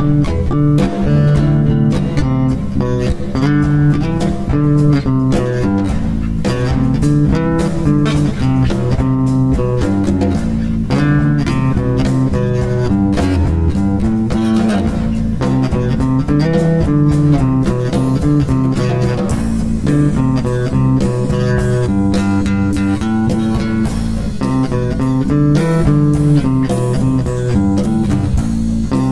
Thank you.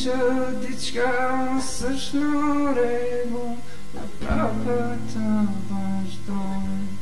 që diqka sështë në regu Në prapë të vazhdojnë